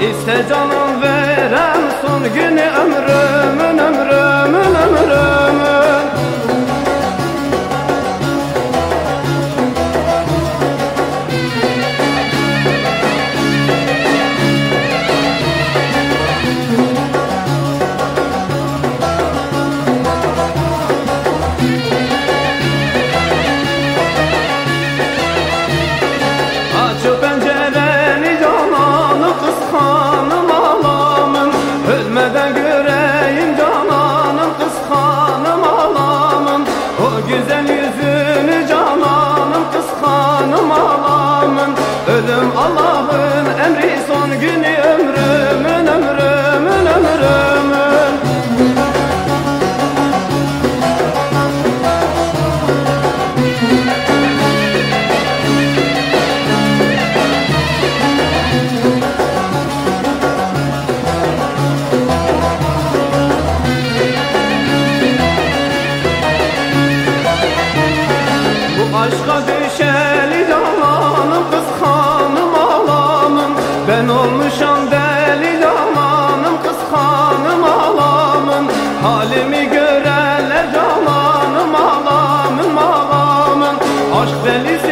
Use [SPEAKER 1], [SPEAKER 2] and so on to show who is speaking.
[SPEAKER 1] İste canım veren son günü ömrümün aşka düşeli cananım kıskanım alamım. Ben olmuşam deli cananım kıskanım alamım. Halimi görenler cananım alamım alamım. Aşk diler